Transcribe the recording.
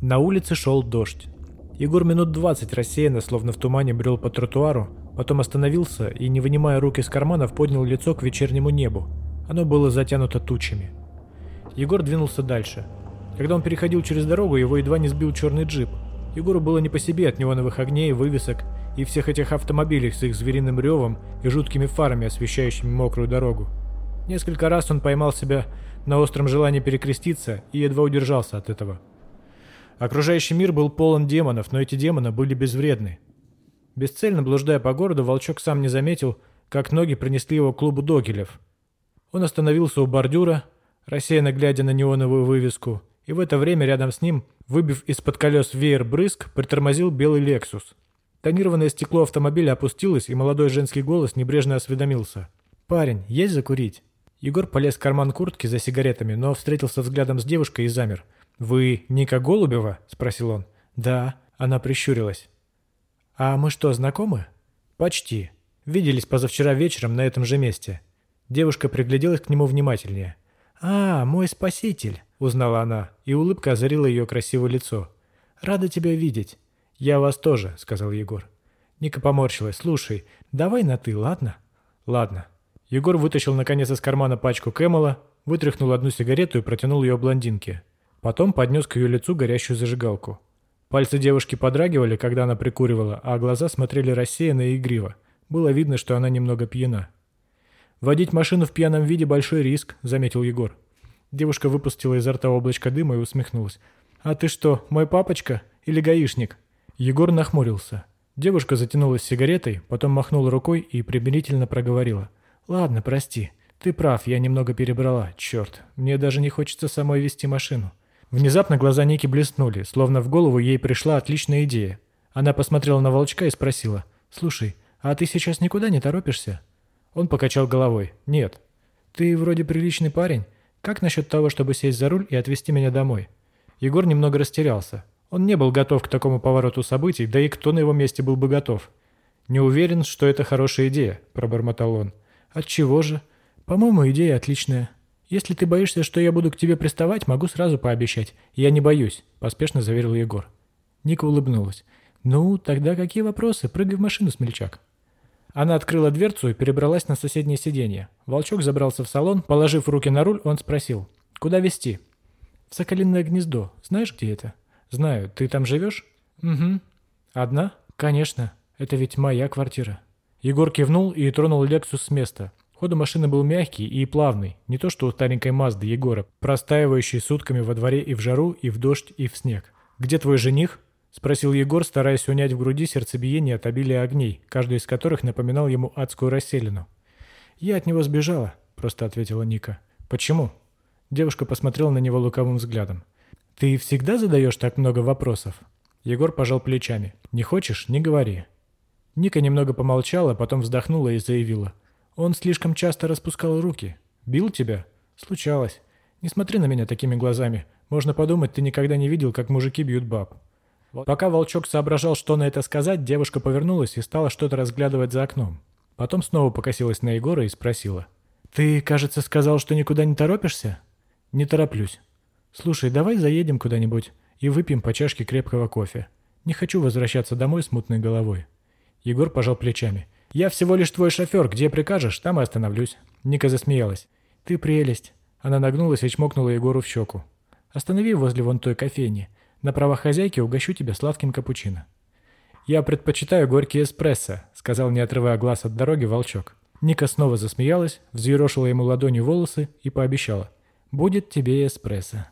На улице шел дождь. Егор минут двадцать рассеянно, словно в тумане, брел по тротуару, потом остановился и, не вынимая рук из карманов, поднял лицо к вечернему небу. Оно было затянуто тучами. Егор двинулся дальше. Когда он переходил через дорогу, его едва не сбил черный джип. Егору было не по себе от неоновых огней, вывесок и всех этих автомобилей с их звериным ревом и жуткими фарами, освещающими мокрую дорогу. Несколько раз он поймал себя на остром желании перекреститься и едва удержался от этого. Окружающий мир был полон демонов, но эти демоны были безвредны. Бесцельно блуждая по городу, Волчок сам не заметил, как ноги принесли его к клубу догелев. Он остановился у бордюра, рассеянно глядя на неоновую вывеску, и в это время рядом с ним, выбив из-под колес веер брызг, притормозил белый «Лексус». Тонированное стекло автомобиля опустилось, и молодой женский голос небрежно осведомился. «Парень, есть закурить?» Егор полез в карман куртки за сигаретами, но встретился взглядом с девушкой и замер – «Вы Ника Голубева?» – спросил он. «Да», – она прищурилась. «А мы что, знакомы?» «Почти. Виделись позавчера вечером на этом же месте». Девушка пригляделась к нему внимательнее. «А, мой спаситель», – узнала она, и улыбка озарила ее красивое лицо. «Рада тебя видеть». «Я вас тоже», – сказал Егор. Ника поморщилась. «Слушай, давай на «ты», ладно?» «Ладно». Егор вытащил наконец из кармана пачку Кэмела, вытряхнул одну сигарету и протянул ее блондинке. Потом поднес к ее лицу горящую зажигалку. Пальцы девушки подрагивали, когда она прикуривала, а глаза смотрели рассеянно и игриво. Было видно, что она немного пьяна. «Водить машину в пьяном виде – большой риск», – заметил Егор. Девушка выпустила изо рта облачко дыма и усмехнулась. «А ты что, мой папочка или гаишник?» Егор нахмурился. Девушка затянулась сигаретой, потом махнула рукой и примирительно проговорила. «Ладно, прости. Ты прав, я немного перебрала. Черт, мне даже не хочется самой вести машину. Внезапно глаза Ники блеснули, словно в голову ей пришла отличная идея. Она посмотрела на волчка и спросила. «Слушай, а ты сейчас никуда не торопишься?» Он покачал головой. «Нет». «Ты вроде приличный парень. Как насчет того, чтобы сесть за руль и отвезти меня домой?» Егор немного растерялся. Он не был готов к такому повороту событий, да и кто на его месте был бы готов. «Не уверен, что это хорошая идея», – пробормотал он. «Отчего же? По-моему, идея отличная». «Если ты боишься, что я буду к тебе приставать, могу сразу пообещать. Я не боюсь», – поспешно заверил Егор. Ника улыбнулась. «Ну, тогда какие вопросы? Прыгай в машину, смельчак». Она открыла дверцу и перебралась на соседнее сиденье. Волчок забрался в салон, положив руки на руль, он спросил. «Куда везти?» «В Соколиное гнездо. Знаешь, где это?» «Знаю. Ты там живешь?» «Угу». «Одна?» «Конечно. Это ведь моя квартира». Егор кивнул и тронул Лексус с места. Ход у машины был мягкий и плавный, не то что у старенькой Мазды Егора, простаивающей сутками во дворе и в жару, и в дождь, и в снег. «Где твой жених?» – спросил Егор, стараясь унять в груди сердцебиение от обилия огней, каждый из которых напоминал ему адскую расселину. «Я от него сбежала», – просто ответила Ника. «Почему?» Девушка посмотрела на него лукавым взглядом. «Ты всегда задаешь так много вопросов?» Егор пожал плечами. «Не хочешь – не говори». Ника немного помолчала, потом вздохнула и заявила – он слишком часто распускал руки. Бил тебя? Случалось. Не смотри на меня такими глазами. Можно подумать, ты никогда не видел, как мужики бьют баб. Пока волчок соображал, что на это сказать, девушка повернулась и стала что-то разглядывать за окном. Потом снова покосилась на Егора и спросила. «Ты, кажется, сказал, что никуда не торопишься?» «Не тороплюсь. Слушай, давай заедем куда-нибудь и выпьем по чашке крепкого кофе. Не хочу возвращаться домой с мутной головой». Егор пожал плечами. «Я всего лишь твой шофер. Где прикажешь, там и остановлюсь». Ника засмеялась. «Ты прелесть». Она нагнулась и чмокнула Егору в щеку. «Останови возле вон той кофейни. На правах хозяйки угощу тебя сладким капучино». «Я предпочитаю горький эспрессо», — сказал, не отрывая глаз от дороги, волчок. Ника снова засмеялась, взъерошила ему ладонью волосы и пообещала. «Будет тебе эспрессо».